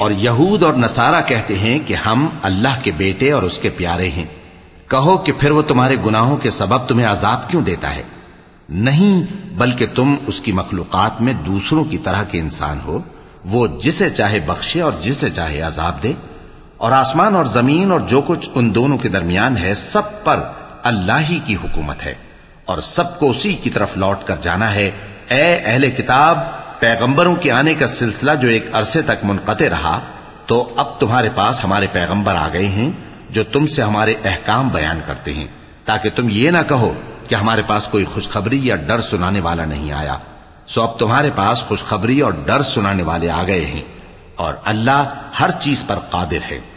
और यहूद और नसारा कहते हैं कि हम अल्लाह के बेटे और उसके प्यारे हैं कहो कि फिर वो तुम्हारे गुनाहों के सबब तुम्हें अजाब क्यों देता है? नहीं, बल्कि तुम उसकी मखलूकत में दूसरों की तरह के इंसान हो। वो जिसे चाहे बख्शे और जिसे चाहे अजाब दे। और आसमान और ज़मीन और जो कुछ उन दोनों के दरमियान है, सब पर अल्लाह ही की हुकूमत है। और सबको उसी की तरफ़ लौट कर जाना है। ए अहले किताब, पैगंबरों के आने का सिलसिला जो एक अरसे तक मुनकते रहा तो अब तुम्हारे पास हमारे पैगंबर आ गए हैं। जो तुमसे हमारे अहकाम बयान करते हैं, ताकि तुम ये ना कहो कि हमारे पास कोई खुशखबरी या डर सुनाने वाला नहीं आया। सो अब तुम्हारे पास खुशखबरी और डर सुनाने वाले आ गए हैं, और अल्लाह हर चीज़ पर कादिर है।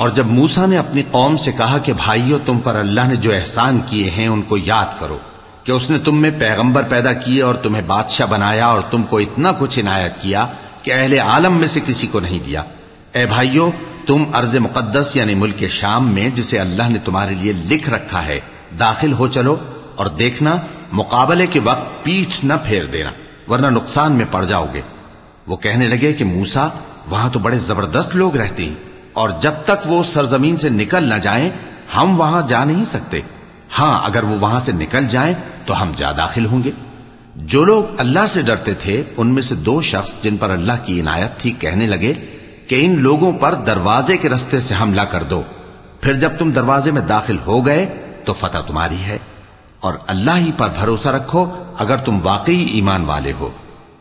और जब मूसा ने अपनी कौम से कहा कि भाइयों तुम पर अल्लाह ने जो एहसान किए हैं उनको याद करो कि उसने तुम में पैगंबर पैदा किए और तुम्हें बादशाह बनाया और तुमको इतना कुछ इनायत किया कि अहले आलम में से किसी को नहीं दिया ए भाइयों, तुम अर्ज़ मुकद्दस यानी मुल्क शाम में, जिसे अल्लाह ने तुम्हारे लिए लिख रखा है, दाखिल हो चलो और देखना, मुकाबले के वक्त पीठ न फेर देना, वरना नुकसान में पड़ जाओगे। वो कहने लगे कि मूसा, वहाँ तो बड़े ज़बरदस्त लोग रहते हैं, और जब तक वो सरजमीन से निकल न जाएँ, हम वहाँ जा नहीं सकते। हाँ, अगर वो वहाँ से निकल जाएँ तो हम जा दाखिल होंगे। जो लोग अल्लाह से डरते थे, उनमें से दो शख्स जिन पर अल्लाह की इनायत थी, कहने लगे कि इन लोगों पर दरवाजे के रस्ते से हमला कर दो फिर जब तुम दरवाजे में दाखिल हो गए तो फतह तुम्हारी है और अल्लाह ही पर भरोसा रखो अगर तुम वाकई ईमान वाले हो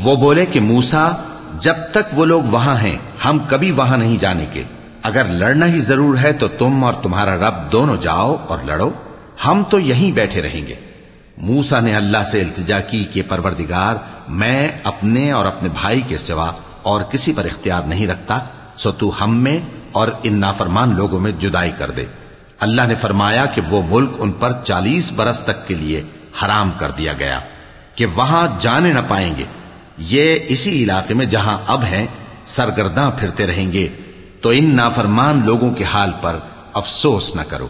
वो बोले कि मूसा जब तक वो लोग वहां हैं हम कभी वहां नहीं जाने के अगर लड़ना ही जरूर है तो तुम और तुम्हारा रब दोनों जाओ और लड़ो हम तो यहीं बैठे रहेंगे मूसा ने अल्लाह से इल्तिजा की कि परवरदिगार, मैं अपने और अपने भाई के सिवा और किसी पर इख्तियार नहीं रखता, सो तू हम में और इन नाफरमान लोगों में जुदाई कर दे। अल्लाह ने फरमाया कि वो मुल्क उन पर चालीस बरस तक के लिए हराम कर दिया गया, कि वहाँ जाने न पाएँगे। ये इसी इलाके में जहाँ अब हैं, सरगर्दा फिरते रहेंगे तो इन नाफरमान लोगों के हाल पर अफसोस न करो।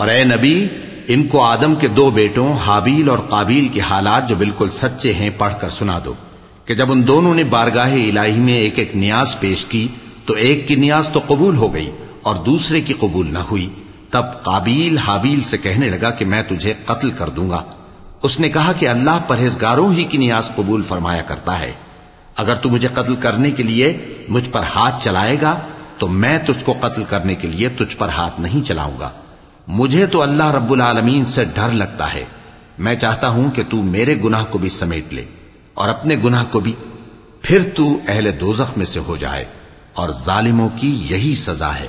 और ए नबी इनको आदम के दो बेटों हाबील और काबील के हालात जो बिल्कुल सच्चे हैं पढ़कर सुना दो कि जब उन दोनों ने बारगाह इलाही में एक एक न्याज पेश की तो एक की न्याज तो कबूल हो गई और दूसरे की कबूल न हुई तब काबील हाबील से कहने लगा कि मैं तुझे कत्ल कर दूंगा उसने कहा कि अल्लाह परहेजगारों ही की न्याज कबूल फरमाया करता है अगर तू मुझे कत्ल करने के लिए मुझ पर हाथ चलाएगा तो मैं तुझको कत्ल करने के लिए तुझ पर हाथ नहीं चलाऊंगा मुझे तो अल्लाह रब्बुल आलमीन से डर लगता है मैं चाहता हूं कि तू मेरे गुनाह को भी समेट ले और अपने गुनाह को भी फिर तू अहले दोजख में से हो जाए और जालिमों की यही सजा है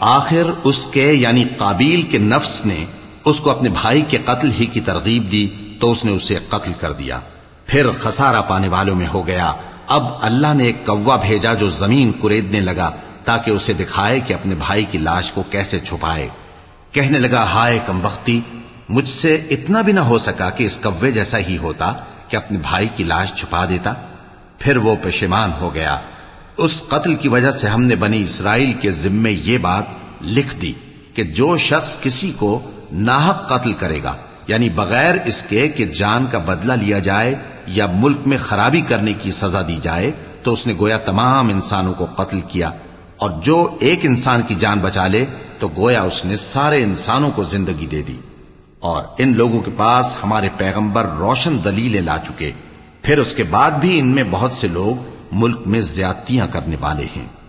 आखिर उसके यानी काबील के नफ्स ने उसको अपने भाई के कत्ल ही की तरगीब दी तो उसने उसे कत्ल कर दिया फिर खसारा पाने वालों में हो गया अब अल्लाह ने एक कौवा भेजा जो जमीन कुरेदने लगा ताकि उसे दिखाए कि अपने भाई की लाश को कैसे छुपाए कहने लगा हाय कमबख्ती मुझसे इतना भी ना हो सका कि इस कव्वे जैसा ही होता कि अपने भाई की लाश छुपा देता। फिर वो पेशेमान हो गया। उस कत्ल की वजह से हमने बनी इसराइल के जिम्मे ये बात लिख दी कि जो शख्स किसी को नाहक कत्ल करेगा, यानी बगैर इसके कि जान का बदला लिया जाए या मुल्क में खराबी करने की सजा दी जाए तो उसने गोया तमाम इंसानों को कत्ल किया। और जो एक इंसान की जान बचा ले तो गोया उसने सारे इंसानों को ज़िंदगी दे दी। और इन लोगों के पास हमारे पैगंबर रोशन दलीलें ला चुके। फिर उसके बाद भी इनमें बहुत से लोग मुल्क में ज्यादतियाँ करने वाले हैं।